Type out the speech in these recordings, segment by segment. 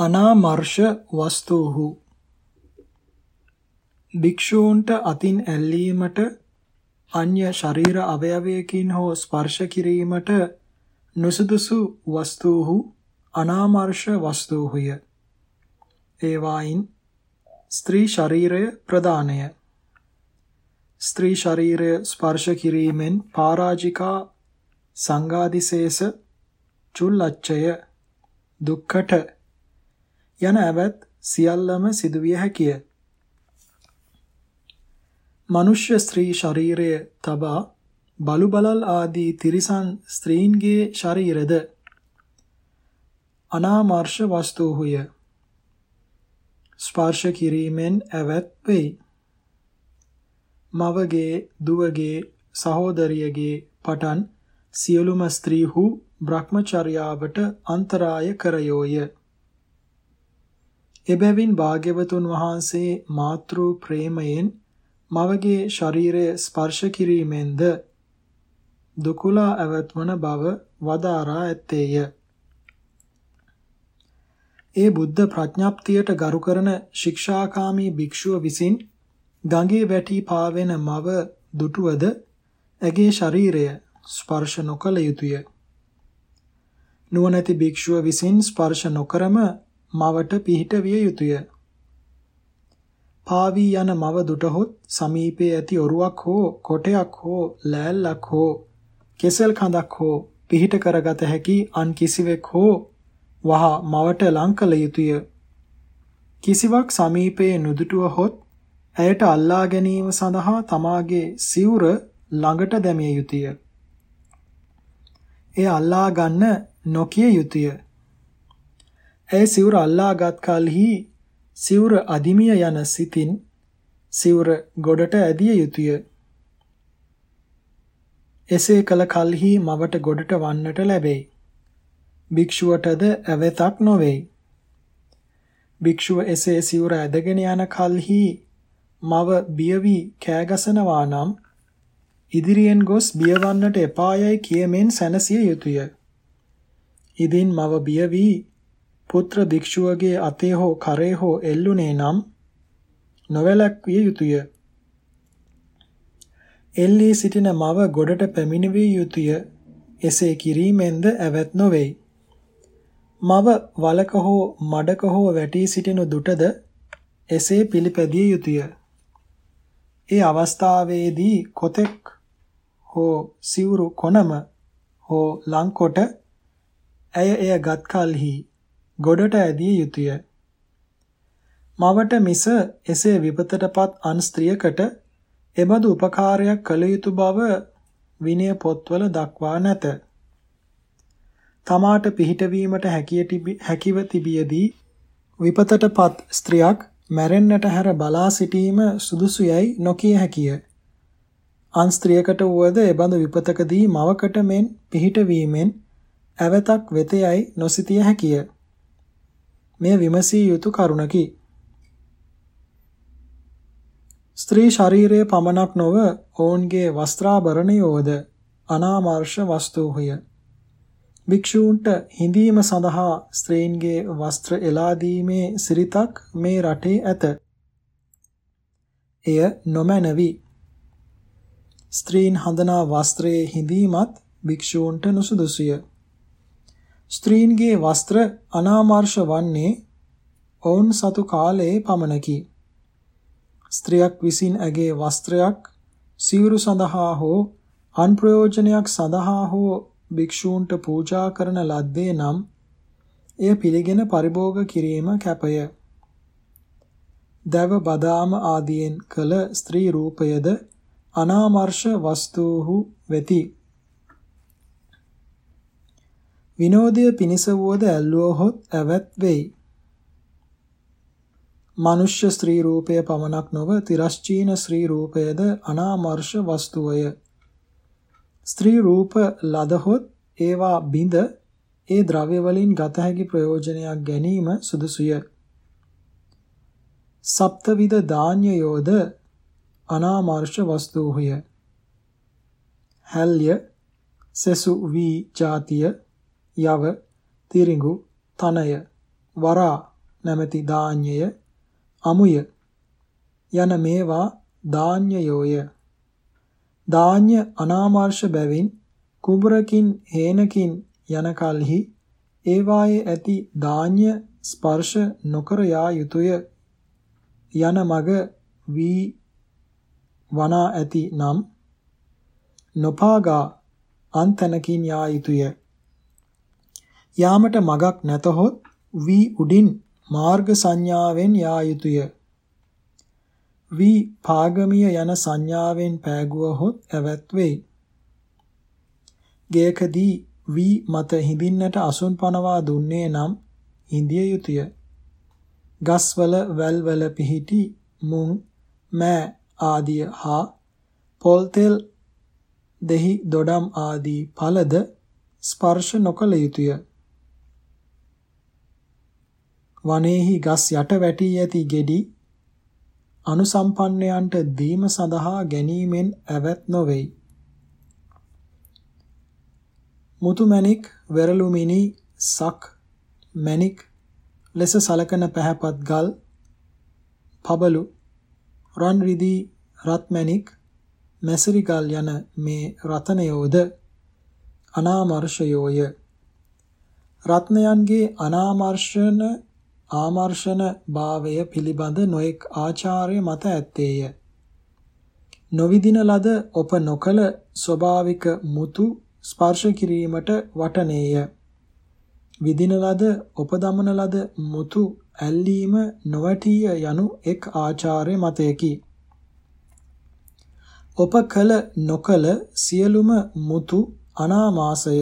අනාමර්ෂ වස්තුහු භික්ෂූන්ට අතින් ඇල්ලීමට අන්‍ය ශරීර අවයවයකින් හෝ ස්පර්ශ කිරීමට නුසුදුසු වස්තුහු අනාමර්ෂ වස්තුහුය. ඒවායින් ස්ත්‍රී ශරීරය ප්‍රදානය. ස්ත්‍රී ශරීරය ස්පර්ශ කිරීමෙන් පරාජිකා සංඝාදිශේෂ චුල්ලච්ඡය දුක්ඛට යන ඇවත් සියල්ලම සිදුවිය හැකිය. මනුෂ්‍ය ස්ත්‍රී ශරීරය තබා බලු බලල් ආදී තිරිසන් ස්ත්‍රීන්ගේ ශරීරද අනාමර්ෂ වස්තුහුය. ස්පර්ශ කිරීමෙන් ඇවත් වෙයි. මවගේ දුවගේ සහෝදරියගේ පටන් සියලුම ස්ත්‍රීහු භ්‍රමචර්යාවට අන්තරාය කරයෝය. එබැවින් භාග්‍යවතුන් වහන්සේ මාතෘ ප්‍රේමයෙන් මවගේ ශරීරය ස්පර්ශ කිරීමෙන්ද දුකුලා ඇවත්වන බව වදාරා ඇත්තේය. ඒ බුද්ධ ප්‍රඥප්තියට ගරු කරන ශික්ෂාකාමී භික්ෂුව විසින් ගඟේ වැටි පාවෙන මව දුටුවද ඇගේ ශරීරය ස්පර්ශ නොකළ යුතුය. නුවණැති භික්ෂුව විසින් ස්පර්ශ නොකරම මවට පිහිට විය යුතුය. පාවී යන මව දුටහොත් සමීපයේ ඇති ඔරුවක් හෝ කොටයක් හෝ ලෑල්ලක් හෝ කෙසල් කඳක් හෝ පිහිට කරගත හැකි අන් කිසිවෙක් හෝ වහ මවට ලං කළ යුතුය. කිසිවක් සමීපයේ නුදුටුව හොත් ඇයට අල්ලා ගැනීම සඳහා තමාගේ සිවුර ළඟට දැමිය යුතුය. එය අල්ලා ගන්න නොකිය යුතුය. ඇය සිවුර අල්ලාගත් කලෙහි සිවුර අදිමිය යන සිතින් සිවුර ගොඩට ඇදිය යුතුය. එසේ කළ කලෙහි මවට ගොඩට වන්නට ලැබේ. භික්ෂුවටද ඇවතක් නොවේයි. භික්ෂුව එසේ සිවුර ඇදගෙන යන කලෙහි මව බියවි කෑගසනවා නම් ඉදිරියෙන් ගොස් බියවන්නට එපායයි කියමින් සැනසිය යුතුය. ඉදින් මව බියවි පුත්‍ර භික්ෂුවගේ අතේ හෝ කරේ හෝ එල්ලුනේ නම් නොවැළක්විය යුතුය. එල්ලී සිටින මව ගොඩට පැමිණවිය යුතුය. එසේ කිරීමෙන්ද ඇවත් නොවේයි. මව වලක හෝ මඩක හෝ වැටී සිටිනු දුටද එසේ පිළිපැදිය යුතුය. ඒ අවස්ථාවේදී කොතෙක් හෝ සිවුරු කොනම හෝ ලංකොට ඇය එය ගත් කලෙහි ගොඩට ඇදිය යුතුය. මවට මිස එසේ විපතටපත් අන් ස්ත්‍රියකට එබඳු උපකාරයක් කළ යුතු බව විනය පොත්වල දක්වා නැත. තමාට පිහිටවීමට හැකිව තිබියදී විපතටපත් ස්ත්‍රියක් මැරෙන්නට හැර බලා සිටීම සුදුසු යයි නොකිය හැකිය. අන් ස්ත්‍රියකට වුවද එබඳු විපතකදී මවකට මෙන් පිහිටවීමෙන් ඇවතක් වෙත යයි නොසිතිය හැකිය. මෙය විමසිය යුතු කරුණකි. ස්ත්‍රී ශරීරයේ පමණක් නොව ඔවුන්ගේ වස්ත්‍රාභරණයෝද අනාමර්ෂ වස්තුහුය. භික්ෂූන්ට හිඳීම සඳහා ස්ත්‍රීන්ගේ වස්ත්‍ර එලා දීමේ සිරිතක් මේ රටේ ඇත. එය නොමැනවි. ස්ත්‍රීන් හඳනා වස්ත්‍රයේ හිඳීමත් භික්ෂූන්ට නුසුදුසුය. ස්ත්‍රීන්ගේ වස්ත්‍ර අනාමර්ෂ වන්නේ ඔවුන් සතු කාලයේ පමණකි. ස්ත්‍රියක් විසින් ඇගේ වස්ත්‍රයක් සිවුරු සඳහා හෝ අන් ප්‍රයෝජනයක් සඳහා හෝ භික්ෂූන්ට පූජා කරන ලද්දේ නම් එය පිළිගෙන පරිභෝග කිරීම කැපය. දව බදාම ආදියෙන් කළ ස්ත්‍රී රූපයද අනාමර්ෂ වස්තුහු වෙති. විනෝදය පිනිස වුවද ඇල්ලුවහොත් ඇවත් වෙයි. මනුෂ්‍ය ස්ත්‍රී රූපය පමණක් නොව තිරස්චීන ස්ත්‍රී රූපයද අනාමර්ෂ වස්තුවය. ස්ත්‍රී රූප ලදහොත් ඒවා බිඳ ඒ ද්‍රව්‍ය වලින් ගත හැකි ප්‍රයෝජනයක් ගැනීම සුදුසුය. සප්තවිද දාන්‍යයෝද අනාමර්ෂ වස්තුහුය. හැල්ය සසු වී ජාතිය යව තිරිඟු තනය වරා නැමැති දාඤ්ඤය අමුය යන මේවා දාඤ්ඤයෝය දාඤ්ඤ අනාමර්ෂ බැවින් කුඹරකින් හේනකින් යන කලෙහි ඒවායේ ඇති දාඤ්ඤ ස්පර්ශ නොකර යා යුතුය. යන මග වී වනා ඇති නම් නොපාගා අන්තනකින් යා යුතුය. යාමට මගක් නැතහොත් වී උඩින් මාර්ග සංඥාවෙන් යා යුතුය වී පාගමිය යන සංඥාවෙන් පෑගුවහොත් ඇවත් වෙයි ගේකදී වී මත හිඳින්නට අසුන් පනවා දුන්නේ නම් හිඳිය යුතුය. ගස්වල වැල්වල පිහිටි මුං මෑ ආදිය හා පොල් තෙල් දෙහි දොඩම් ආදී ඵලද ස්පර්ශ නොකළ යුතුය. වනේහි ගස් යට වැටී ඇති ගෙඩි අනුසම්පන්නයන්ට දීම සඳහා ගැනීමෙන් ඇවත් නොවේයි. මුතුමැණික් වෙරළුමිනි සක් මැණික් ලෙස සලකන පැහැපත් ගල් පබලු රන් රිදී රත් මැණික් මැසිරි ගල් යන මේ රතනයෝද අනාමර්ෂයෝය රත්නයන්ගේ අනාමර්ෂණ ආමර්ෂණ භාවය පිළිබඳ නොඑක් ආචාර්ය මත ඇත්තේය නොවිදින ලද ඔප නොකල ස්වභාවික මුතු ස්පර්ශ කිරීමට වටනේය. විදින ලද උපදමන ලද මුතු ඇල්ලීම නොවැටිය යනු එක් ආචාර්ය මතයකි. උපකල නොකල සියලුම මුතු අනාමාසය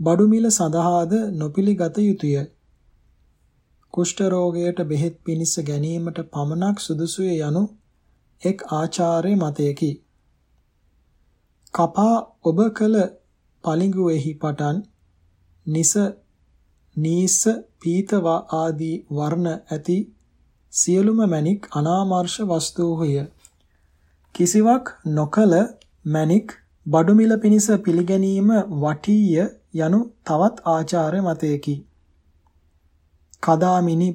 බඩු මිල සඳහාද නොපිළිගත යුතුය. කුෂ්ඨ රෝගයට බෙහෙත් පිණිස ගැනීමට පමණක් සුදුසුය යනු එක් ආචාර්ය මතයකි. කපා ඔබ කළ පලිඟුවේහි පටන් නිස නීස පීතවා ආදී වර්ණ ඇති සියලුම මණික් අනාමර්ෂ වස්තුහය කිසිවක් නොකල මණික් බඩුමිල පිනිස පිළිගැනීම වටීය යනු තවත් ආචාර්ය මතයකි කදාමිනි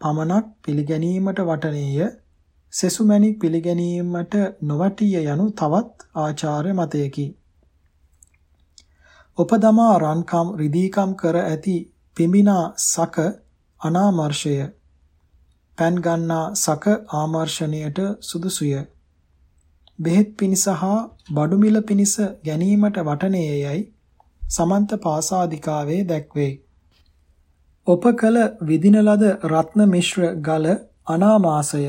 පමණක් පිළිගැනීමට වටනේය සෙසුමැණික් පිළිගැනීමට නොවටිය යනු තවත් ආචාර්ය මතයකි. උපදමා රන්කම් රිදීකම් කර ඇති පිඹිනා සක අනාමර්ෂය පෑන් ගන්නා සක ආමර්ෂණයට සුදුසුය. බෙහෙත් පිනිස හා බඩු මිල පිනිස ගැනීමට වටනේයයි සමන්ත පාසාදිකාවේ දැක්වේ. උපකල විදින ලද රත්න මිශ්‍ර ගල අනාමාසය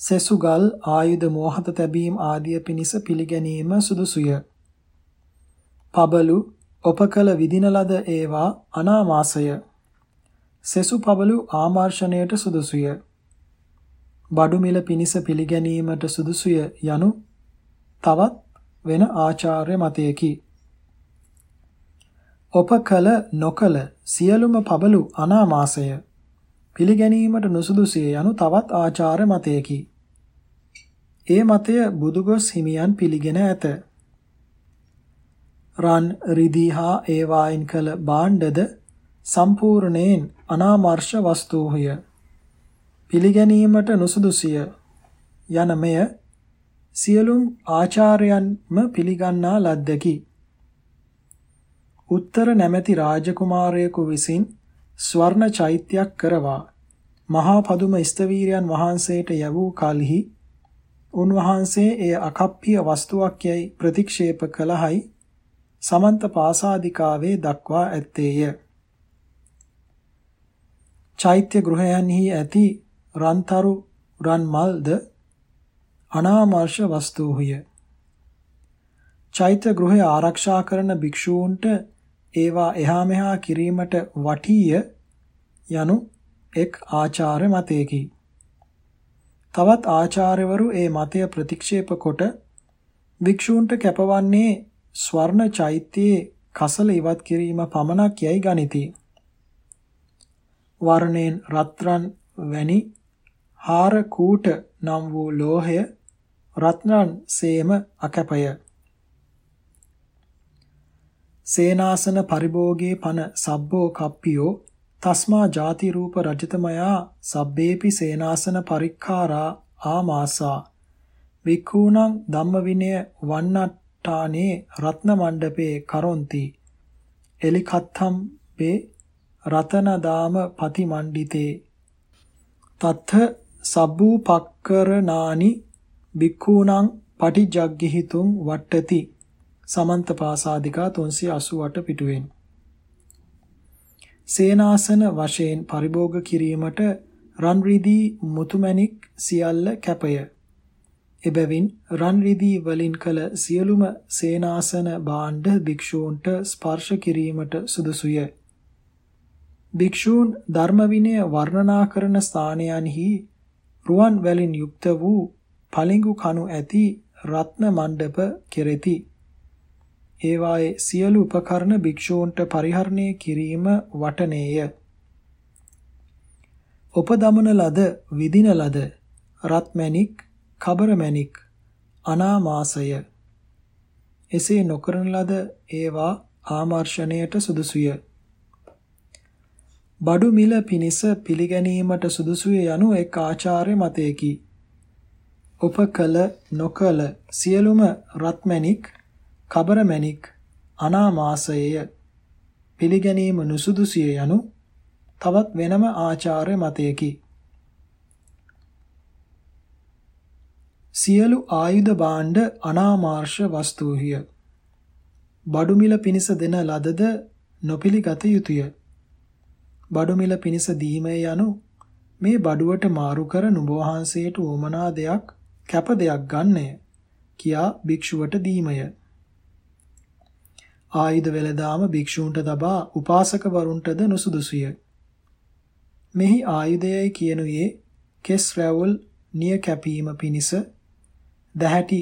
සෙසුගල් ආයුධ මෝහත තැබීම් ආදිය පිණිස පිළිගැනීම සුදුසුය. පබලු ඔපකල විදින ලද ඒවා අනාමාසය. සෙසු පබලු ආමර්ෂණයට සුදුසුය. බඩු මිල පිණිස පිළිගැනීමට සුදුසුය යනු තවත් වෙන ආචාර්ය මතයකි. ඔපකල නොකල සියලුම පබලු අනාමාසය පිළිගැනීමට නුසුදුසුය යනු තවත් ආචාර්ය මතයකි. ඒ මතය බුදුගොස් හිමියන් පිළිගෙන ඇත. රන් රිදී හා ඒවායින් කළ භාණ්ඩද සම්පූර්ණයෙන් අනාමර්ෂ වස්තුහය. පිළිගැනීමට නුසුදුසිය යන මෙය සියලුම් ආචාර්යයන්ම පිළිගන්නා ලද්දකි. උත්තර නැමැති රාජකුමාරයෙකු විසින් ස්වර්ණ චෛත්‍යයක් කරවා මහා පදුම ස්තවීරයන් වහන්සේට යවූ කලෙහි උන්වහන්සේ එය අකප්පිය වස්තුවක් යයි ප්‍රතික්ෂේප කළහයි සමන්ත පාසාදිකාවේ දක්වා ඇත්තේය. චෛත්‍ය ගෘහයන්හි ඇති රන්තරු රන් මල්ද අනාමර්ෂ වස්තුහුය. චෛත්‍ය ගෘහය ආරක්ෂා කරන භික්ෂූන්ට ඒවා එහා මෙහා කිරීමට වටීය යනු එක් ආචාර්ය මතයකි. තවත් ආචාර්යවරු ඒ මතය ප්‍රතික්ෂේප කොට භික්ෂූන්ට කැපවන්නේ ස්වර්ණ චෛත්‍යයේ කසල ඉවත් කිරීම පමණක් යයි ගනිති. වර්ණයෙන් රත්රන් වැනි හාර කූට නම් වූ ලෝහය රත්නන් සේම අකැපය. සේනාසන පරිභෝගයේ පන සබ්බෝ කප්පියෝ තස්මා ಜಾති රූප රජතමයා සබ්බේපි සේනාසන පරික්ඛාරා ආමාසා. වික්ඛූණං ධම්ම විනය වන්නට්ටානේ රත්න මණ්ඩපේ කරොන්ති. එලිකත්තම් වේ රතනදාම පතිමණ්ඩිතේ. තත්ථ සබ්බූ පක්කරනානි භික්ඛූණං පටිජග්ගිහිතුං වට්ටති සමන්ත පාසාදිකා 388 පිටුවෙන් සේනාසන වශයෙන් පරිභෝග කිරීමට රන් රිදී මුතුමැණික් සියල්ල කැපය. එබැවින් රන් රිදී වලින් කළ සියලුම සේනාසන භාණ්ඩ භික්ෂූන්ට ස්පර්ශ කිරීමට සුදුසුය. භික්ෂූන් ධර්ම විනය වර්ණනා කරන ස්ථානයන්හි රුවන් වලින් යුක්ත වූ පලිඟු කණු ඇති රත්න මණ්ඩප කෙරෙති. ඒවායේ සියලු උපකරණ භික්ෂූන්ට පරිහරණය කිරීම වටනේය. උපදමන ලද විදින ලද රත්මැණික් කබරමැණික් අනාමාසය. එසේ නොකරන ලද ඒවා ආමර්ෂණයට සුදුසුය. බඩු මිල පිනිස පිළිගැනීමට සුදුසුය යනු එක් ආචාර්ය මතයකි. උපකල නොකල සියලුම රත්මැණික් කබරමැණික් අනාමාසය පිළිගැනීම නුසුදුසිය යනු තවත් වෙනම ආචාර්ය මතයකි. සියලු ආයුධ භාණ්ඩ අනාමාර්ෂ වස්තුහිය. බඩු මිල පිනිස දෙන ලදද නොපිළිගත යුතුය. බඩු මිල පිනිස දීමේ යනු මේ බඩුවට මාරු කර නුඹ වහන්සේට උවමනා දෙයක් කැප දෙයක් ගන්නය කියා භික්ෂුවට දීමය. ආයුධ වෙලදාම භික්ෂූන්ට තබා උපාසක වරුන්ටද නුසුදුසුය. මෙහි ආයුධයයි කියනුයේ කෙස් රැවුල් නිය කැපීම පිණිස දැහැටි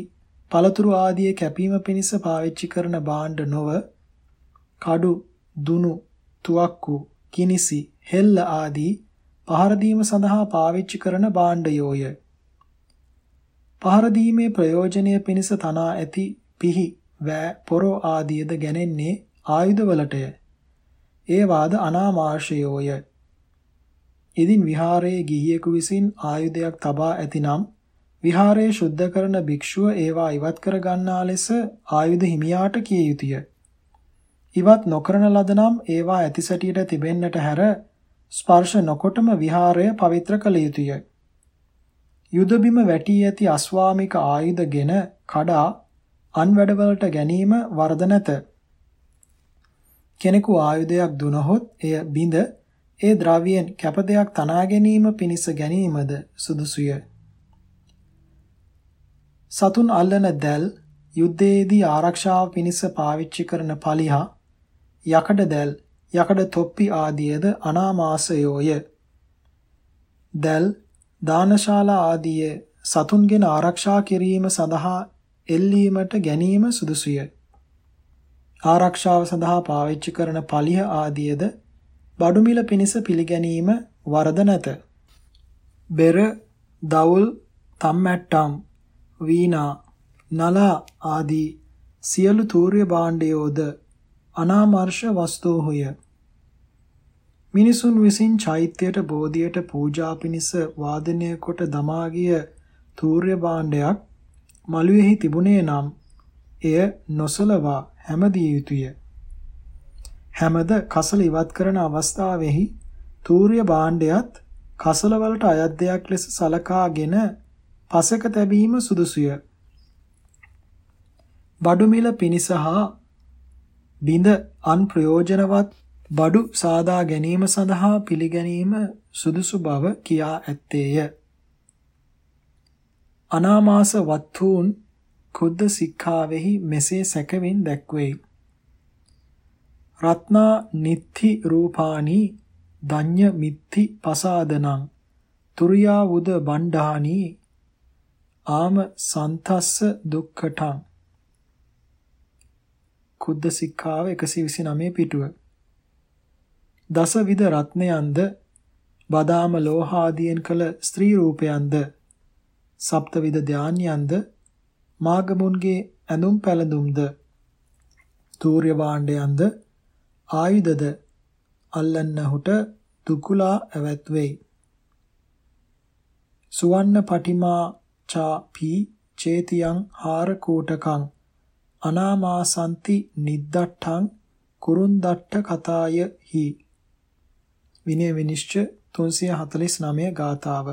පළතුරු ආදී කැපීම පිණිස පාවිච්චි කරන භාණ්ඩ නොව කඩු දුනු තුවක්කු කිනිසි හෙල්ල ආදී පහර දීම සඳහා පාවිච්චි කරන භාණ්ඩයෝය. පහර දීමේ ප්‍රයෝජනය පිණිස තනා ඇති පිහි වෑ පොරෝ ආදියද ගැනෙන්නේ ආයුධවලටය. ඒ වාද අනාමාශයෝය. ඉදින් විහාරයේ ගිහියෙකු විසින් ආයුධයක් තබා ඇතිනම් විහාරය ශුද්ධ කරන භික්ෂුව ඒවා ඉවත් කර ගන්නා ලෙස ආයුධ හිමියාට කිය යුතුය. ඉවත් නොකරන ලද නම් ඒවා ඇතිසැටියට තිබෙන්නට හැර ස්පර්ශ නොකොටම විහාරය පවිත්‍ර කළ යුතුය. යුද බිම වැටී ඇති අස්වාමික ආයුධගෙන කඩා අන් වැඩවලට ගැනීම වරද නැත. කෙනෙකු ආයුධයක් දුනහොත් එය බිඳ ඒ ද්‍රව්‍යයෙන් කැප දෙයක් තනා ගැනීම පිණිස ගැනීමද සුදුසුය. සතුන් අල්ලන දැල් යුද්ධයේදී ආරක්ෂාව පිණිස පාවිච්චි කරන පලිහා යකඩ දැල් යකඩ තොප්පි ආදියද අනාමාසයෝය. දැල් දානශාලා ආදිය සතුන්ගෙන ආරක්ෂා කිරීම සඳහා එල්ලීමට ගැනීම සුදුසුය. ආරක්ෂාව සඳහා පාවිච්චි කරන පලිහ ආදියද බඩු මිල පිණිස පිළිගැනීම වරද නැත. බෙර, දවුල්, තම්මැට්ටම්, වීණා, නලා ආදී සියලු තූර්ය භාණ්ඩයෝද අනාමර්ෂ වස්තුහුය. මිනිසුන් විසින් චෛත්‍යයට බෝධියට පූජා පිණිස වාදනය කොට දමා ගිය තූර්ය භාණ්ඩයක් මළුවේහි තිබුණේ නම් එය නොසලවා හැමදිය යුතුය. හැමද කසල ඉවත් කරන අවස්ථාවෙහි තූර්ය භාණ්ඩයත් කසල වලට අයත් දෙයක් ලෙස සලකාගෙන පසක තැබීම සුදුසුය. බඩු මිල පිනිස හා බිඳ අන් ප්‍රයෝජනවත් බඩු සාදා ගැනීම සඳහා පිළිගැනීම සුදුසු බව කියා ඇත්තේය. අනාමාස වත්තුන් කුද්ද සික්ඛාවෙහි මෙසේ සැකවින් දැක්වේ. රත්නා නිත්ති රූපානි දඤ්ඤ මිත්ති පසාදනං තුරියා උද බණ්ඩානි ආම සන්තස්ස දුක්ඛටං කුද්ද සික්ඛාව 129 පිටුව දසවිධ රත්නයන්ද බදාම ලෝහාදියෙන් කළ ස්ත්‍රී රූපයන්ද සප්තවිධ ධාන්‍යයන්ද? මාගමුන්ගේ ඇඳුම් පැළඳුම්ද? තූර්ය භාණ්ඩයන්ද ආයුධද? අල්ලන්නහුට දුකුලා ඇවත් වෙයි. සුවන්න පටිමා චාපි චේතියං හාර කූටකං අනාමාසන්ති නිද්දට්ඨං කුරුන්දට්ඨ කතාය හි. විනය විනිශ්චය 349 ගාතාව